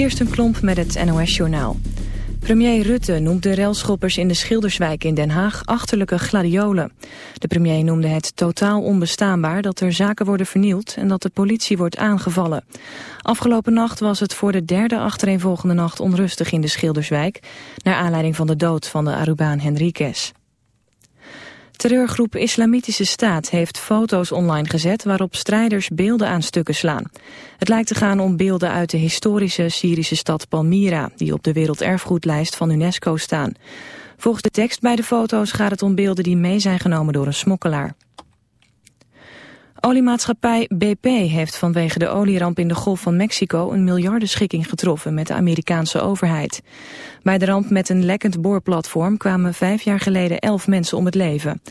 Kirsten Klomp met het NOS-journaal. Premier Rutte noemt de relschoppers in de Schilderswijk in Den Haag achterlijke gladiolen. De premier noemde het totaal onbestaanbaar dat er zaken worden vernield en dat de politie wordt aangevallen. Afgelopen nacht was het voor de derde achtereenvolgende nacht onrustig in de Schilderswijk, naar aanleiding van de dood van de Arubaan Henriquez. Terreurgroep Islamitische Staat heeft foto's online gezet waarop strijders beelden aan stukken slaan. Het lijkt te gaan om beelden uit de historische Syrische stad Palmyra, die op de werelderfgoedlijst van UNESCO staan. Volgens de tekst bij de foto's gaat het om beelden die mee zijn genomen door een smokkelaar. Oliemaatschappij BP heeft vanwege de olieramp in de Golf van Mexico een miljardenschikking getroffen met de Amerikaanse overheid. Bij de ramp met een lekkend boorplatform kwamen vijf jaar geleden elf mensen om het leven.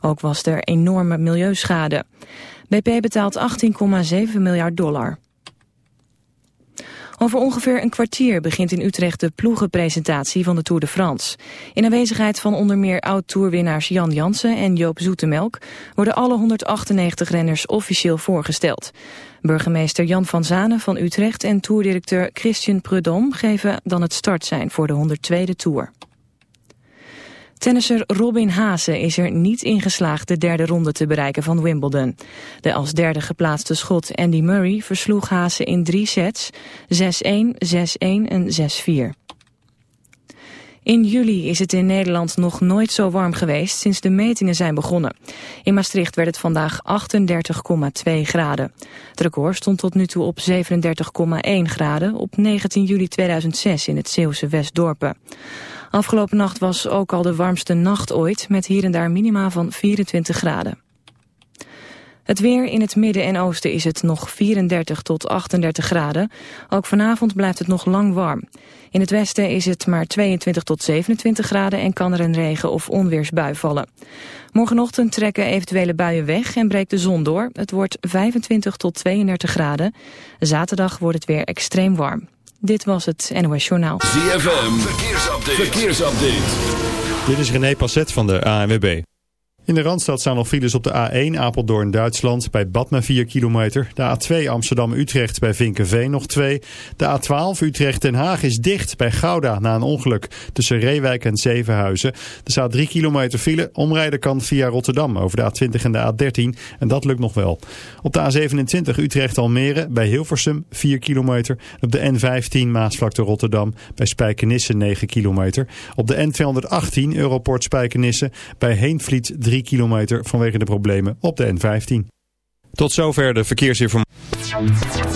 Ook was er enorme milieuschade. BP betaalt 18,7 miljard dollar. Over ongeveer een kwartier begint in Utrecht de ploegenpresentatie van de Tour de France. In aanwezigheid van onder meer oud-tourwinnaars Jan Jansen en Joop Zoetemelk worden alle 198 renners officieel voorgesteld. Burgemeester Jan van Zanen van Utrecht en toerdirecteur Christian Prudhomme geven dan het startsein voor de 102e Tour. Tennisser Robin Haase is er niet in geslaagd de derde ronde te bereiken van Wimbledon. De als derde geplaatste schot Andy Murray versloeg Haase in drie sets, 6-1, 6-1 en 6-4. In juli is het in Nederland nog nooit zo warm geweest sinds de metingen zijn begonnen. In Maastricht werd het vandaag 38,2 graden. Het record stond tot nu toe op 37,1 graden op 19 juli 2006 in het Zeeuwse Westdorpen. Afgelopen nacht was ook al de warmste nacht ooit met hier en daar minima van 24 graden. Het weer in het midden en oosten is het nog 34 tot 38 graden. Ook vanavond blijft het nog lang warm. In het westen is het maar 22 tot 27 graden en kan er een regen- of onweersbui vallen. Morgenochtend trekken eventuele buien weg en breekt de zon door. Het wordt 25 tot 32 graden. Zaterdag wordt het weer extreem warm. Dit was het NOS Journaal. ZFM, verkeersupdate. verkeersupdate. Dit is René Passet van de ANWB. In de Randstad staan nog files op de A1 Apeldoorn Duitsland bij Badme 4 kilometer. De A2 Amsterdam Utrecht bij Vinkenveen nog 2. De A12 Utrecht Den Haag is dicht bij Gouda na een ongeluk tussen Reewijk en Zevenhuizen. Er staat 3 kilometer file. Omrijden kan via Rotterdam over de A20 en de A13 en dat lukt nog wel. Op de A27 Utrecht Almere bij Hilversum 4 kilometer. Op de N15 Maasvlakte Rotterdam bij Spijkenisse 9 kilometer. Op de N218 Europort Spijkenisse bij Heenvliet 3 3 kilometer vanwege de problemen op de N15. Tot zover de verkeersinformatie.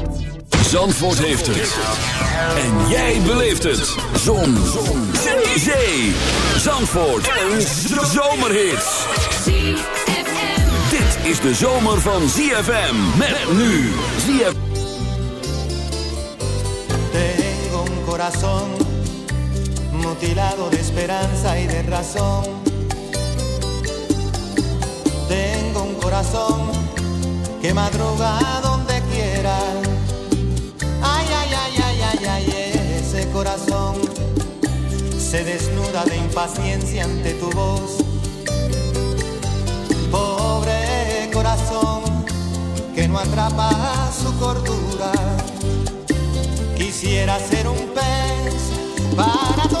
Zandvoort heeft het. En jij beleeft het. Zon. Zon. Zee. Zandvoort. Een zomerhit. Dit is de zomer van ZFM. Met nu. ZFM. Tengo un corazón mutilado de esperanza y de razón. Tengo un corazón que madruga donde quiera y ese corazón se desnuda de impaciencia ante tu voz. Pobre corazón que no atrapa su cordura. Quisiera ser un pez para todos.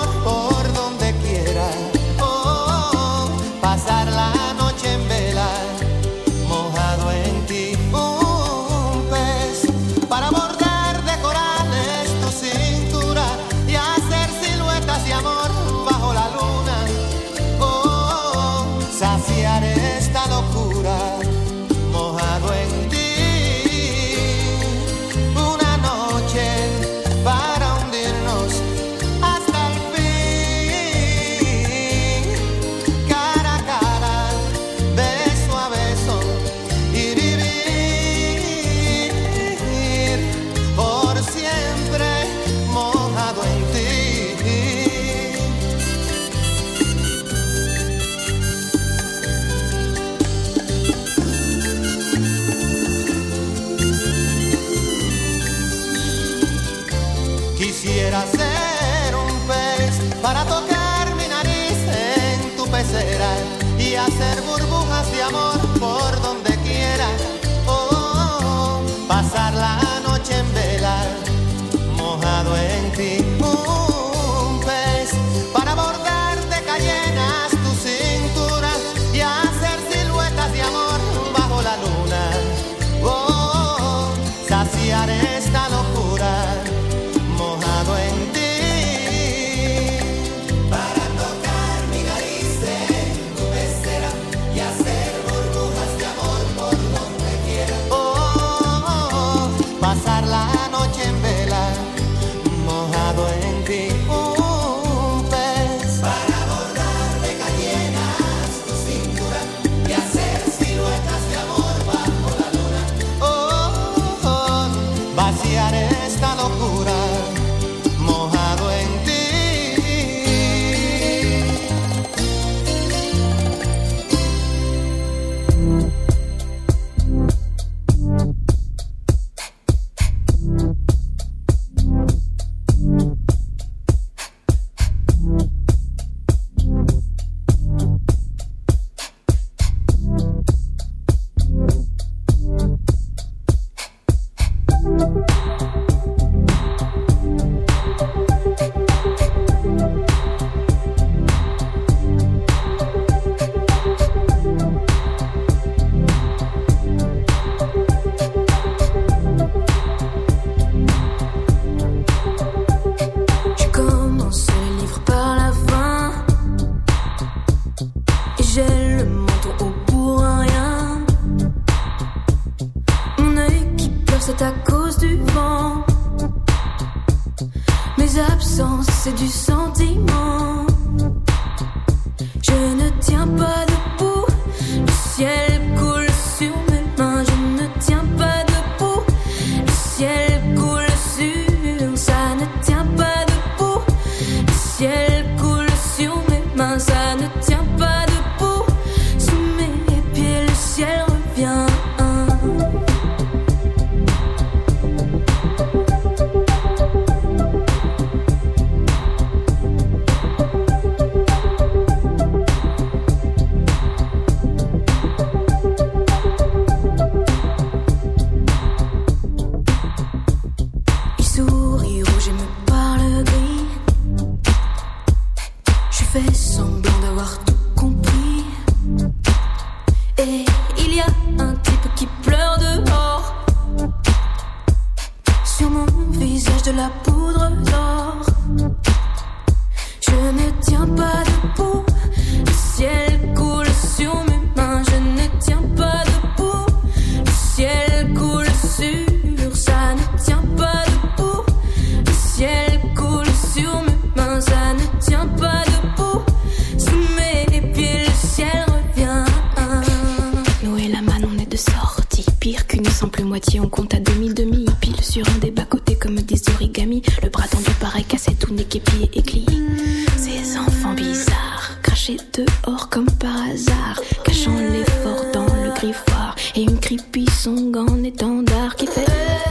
amor. Creepy song en étendard qui fait.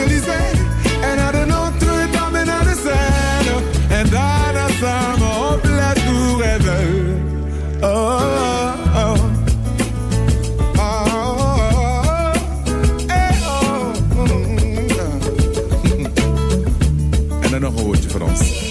Champs-Élysées en naar de Notre-Dame en naar de En samen La Tour oh, dan nog een voor ons.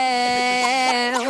down.